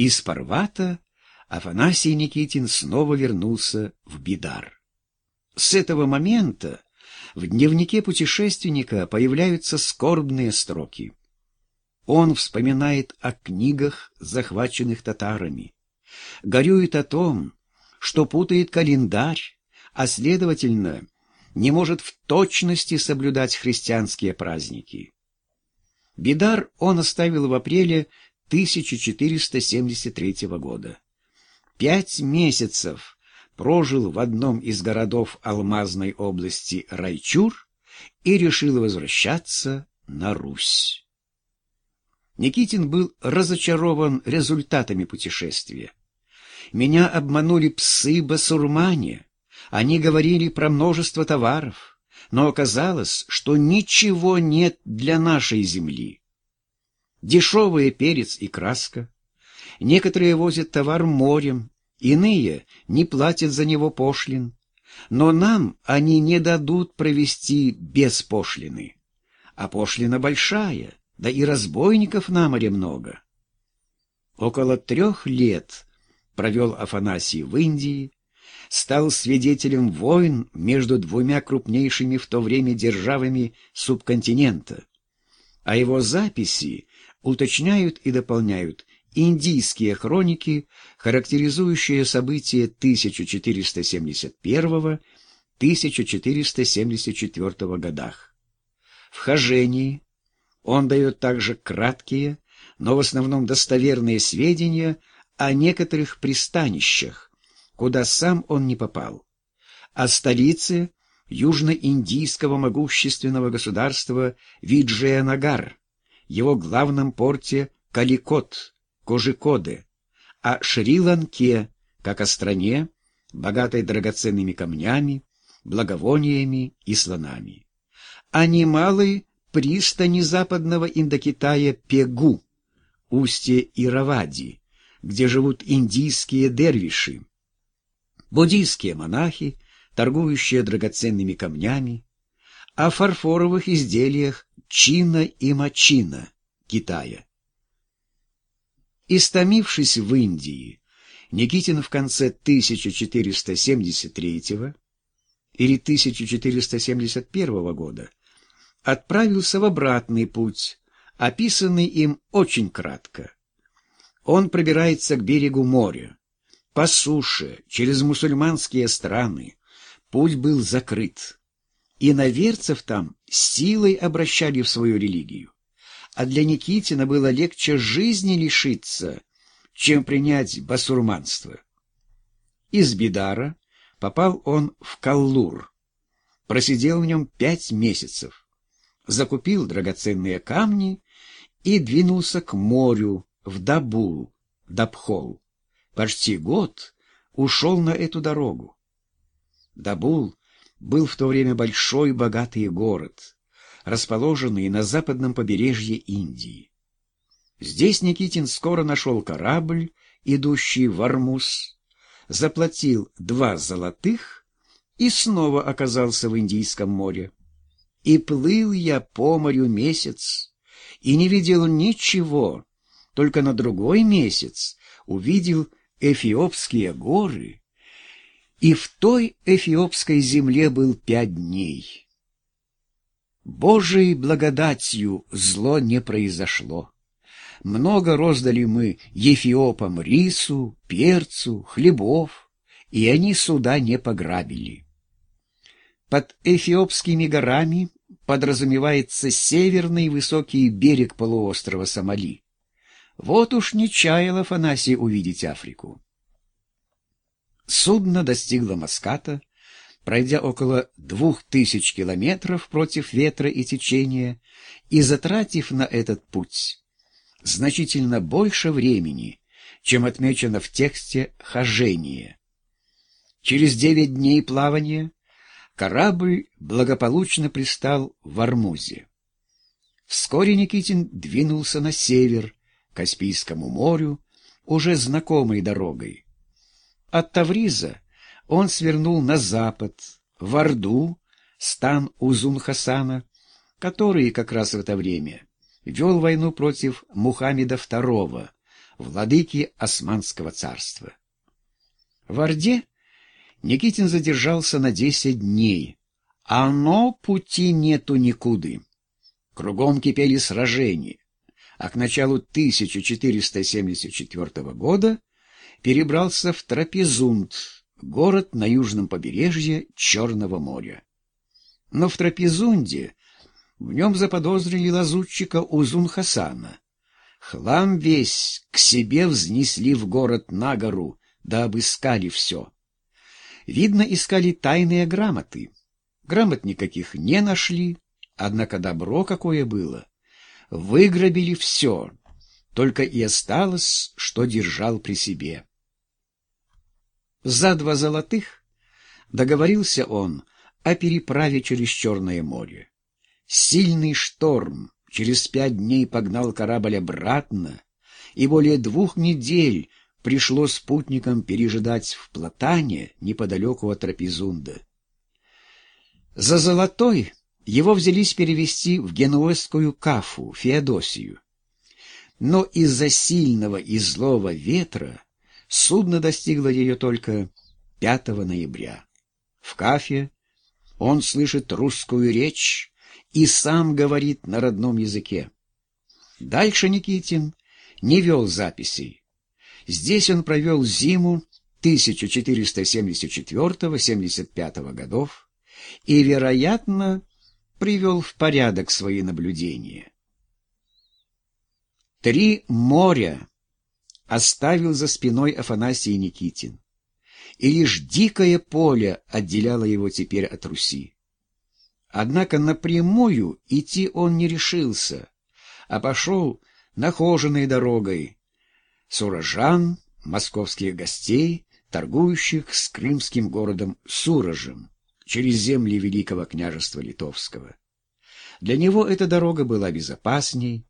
Из Парвата Афанасий Никитин снова вернулся в Бидар. С этого момента в дневнике путешественника появляются скорбные строки. Он вспоминает о книгах, захваченных татарами, горюет о том, что путает календарь, а, следовательно, не может в точности соблюдать христианские праздники. Бидар он оставил в апреле 1473 года. Пять месяцев прожил в одном из городов Алмазной области Райчур и решил возвращаться на Русь. Никитин был разочарован результатами путешествия. Меня обманули псы-басурмане. Они говорили про множество товаров, но оказалось, что ничего нет для нашей земли. Дешевый перец и краска. Некоторые возят товар морем, иные не платят за него пошлин. Но нам они не дадут провести без пошлины. А пошлина большая, да и разбойников на море много. Около трех лет провел Афанасий в Индии, стал свидетелем войн между двумя крупнейшими в то время державами субконтинента, а его записи уточняют и дополняют индийские хроники, характеризующие события 1471-1474 годах. В хожении он дает также краткие, но в основном достоверные сведения о некоторых пристанищах, куда сам он не попал, о столице южно-индийского могущественного государства Виджиянагар, его главном порте Каликот, Кожикоде, о Шри-Ланке, как о стране, богатой драгоценными камнями, благовониями и слонами, о немалой пристани западного Индокитая Пегу, устье Иравади, где живут индийские дервиши, буддийские монахи, торгующие драгоценными камнями, о фарфоровых изделиях Чина и Мачина, Китая. Истомившись в Индии, Никитин в конце 1473 или 1471 года отправился в обратный путь, описанный им очень кратко. Он пробирается к берегу моря. По суше, через мусульманские страны, путь был закрыт. И наверцев там силой обращали в свою религию. А для Никитина было легче жизни лишиться, чем принять басурманство. Из Бидара попал он в Каллур. Просидел в нем пять месяцев закупил драгоценные камни и двинулся к морю, в Дабул, Дабхол. Почти год ушел на эту дорогу. Дабул был в то время большой богатый город, расположенный на западном побережье Индии. Здесь Никитин скоро нашел корабль, идущий в Армуз, заплатил два золотых и снова оказался в Индийском море. И плыл я по морю месяц, и не видел ничего, только на другой месяц увидел Эфиопские горы, и в той эфиопской земле был пять дней. Божией благодатью зло не произошло. Много роздали мы ефиопам рису, перцу, хлебов, и они суда не пограбили. Под Эфиопскими горами подразумевается северный высокий берег полуострова Сомали. Вот уж не чаял Афанасий увидеть Африку. Судно достигло Маската, пройдя около двух тысяч километров против ветра и течения и затратив на этот путь значительно больше времени, чем отмечено в тексте «хожение». Через девять дней плавания Корабль благополучно пристал в Армузе. Вскоре Никитин двинулся на север, к Каспийскому морю, уже знакомой дорогой. От Тавриза он свернул на запад, в Орду, стан Узун-Хасана, который как раз в это время вел войну против Мухаммеда II, владыки Османского царства. В Орде Никитин задержался на десять дней, а но пути нету никуды. Кругом кипели сражения, а к началу 1474 года перебрался в Трапезунд, город на южном побережье Черного моря. Но в Трапезунде в нем заподозрили лазутчика Узун Хасана. Хлам весь к себе взнесли в город на гору, да обыскали все. Видно, искали тайные грамоты. Грамот никаких не нашли, однако добро какое было. Выграбили все, только и осталось, что держал при себе. За два золотых договорился он о переправе через Черное море. Сильный шторм через пять дней погнал корабль обратно, и более двух недель пришлось спутникам пережидать в Платане неподалеку от Трапезунда. За золотой его взялись перевести в генуэзскую Кафу, Феодосию. Но из-за сильного и злого ветра Судно достигло ее только 5 ноября. В Кафе он слышит русскую речь и сам говорит на родном языке. Дальше Никитин не вел записей. Здесь он провел зиму 1474-75 годов и, вероятно, привел в порядок свои наблюдения. Три моря оставил за спиной Афанасий Никитин. И лишь дикое поле отделяло его теперь от Руси. Однако напрямую идти он не решился, а пошел нахоженной дорогой с урожан, московских гостей, торгующих с крымским городом Суражем через земли Великого княжества Литовского. Для него эта дорога была безопасней,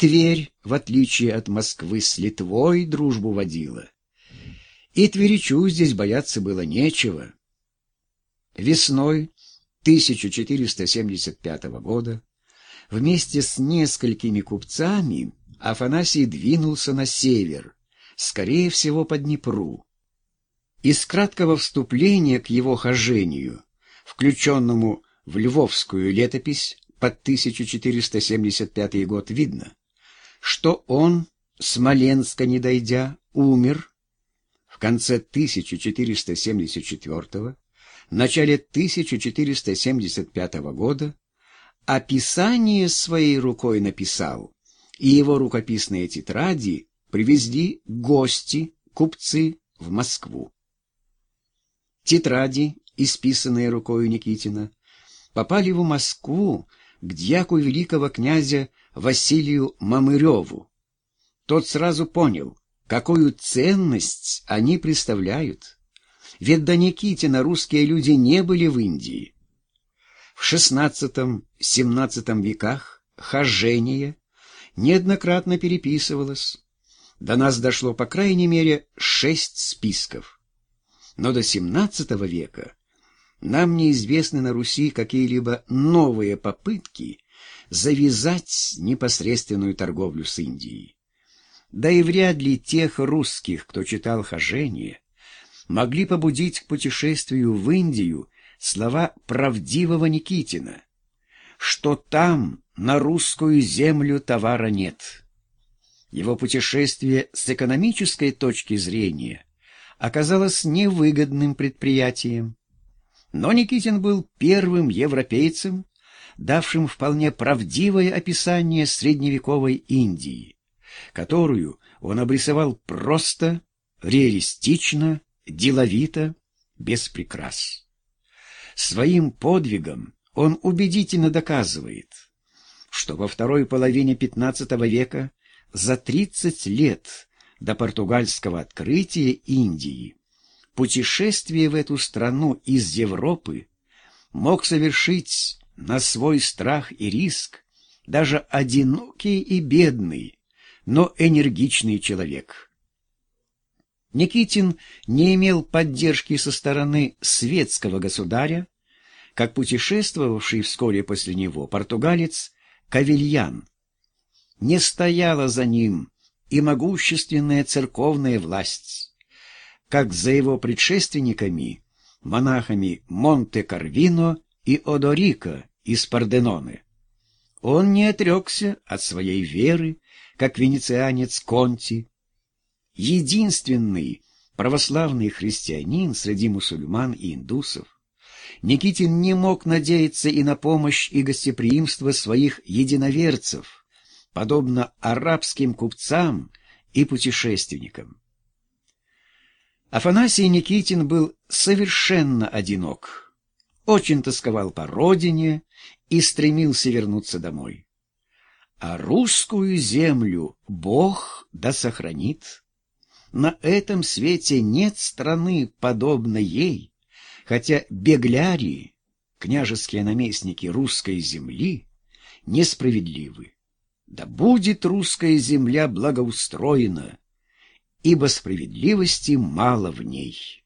Тверь, в отличие от Москвы, с Литвой дружбу водила. И Тверичу здесь бояться было нечего. Весной 1475 года вместе с несколькими купцами Афанасий двинулся на север, скорее всего, по Днепру. Из краткого вступления к его хожению, включенному в Львовскую летопись под 1475 год, видно, что он, Смоленска не дойдя, умер в конце 1474 начале 1475 года, а писание своей рукой написал, и его рукописные тетради привезли гости, купцы в Москву. Тетради, исписанные рукой Никитина, попали в Москву к дьяку великого князя Василию Мамыреву. Тот сразу понял, какую ценность они представляют. Ведь до Никитина русские люди не были в Индии. В XVI-XVII веках хожение неоднократно переписывалось. До нас дошло по крайней мере шесть списков. Но до XVII века нам неизвестны на Руси какие-либо новые попытки завязать непосредственную торговлю с Индией. Да и вряд ли тех русских, кто читал хожение, могли побудить к путешествию в Индию слова правдивого Никитина, что там на русскую землю товара нет. Его путешествие с экономической точки зрения оказалось невыгодным предприятием. Но Никитин был первым европейцем, давшим вполне правдивое описание средневековой Индии, которую он обрисовал просто, реалистично, деловито, без прикрас. Своим подвигом он убедительно доказывает, что во второй половине XV века за 30 лет до португальского открытия Индии путешествие в эту страну из Европы мог совершить на свой страх и риск даже одинокий и бедный, но энергичный человек. Никитин не имел поддержки со стороны светского государя, как путешествовавший вскоре после него португалец Кавильян. Не стояла за ним и могущественная церковная власть. Как за его предшественниками, монахами Монте-Карвино и Одорика из Парденоны. Он не отрекся от своей веры, как венецианец Конти. Единственный православный христианин среди мусульман и индусов, Никитин не мог надеяться и на помощь и гостеприимство своих единоверцев, подобно арабским купцам и путешественникам. Афанасий Никитин был совершенно одинок, очень тосковал по родине и стремился вернуться домой. А русскую землю Бог да сохранит. На этом свете нет страны, подобной ей, хотя беглярии, княжеские наместники русской земли, несправедливы. Да будет русская земля благоустроена, ибо справедливости мало в ней.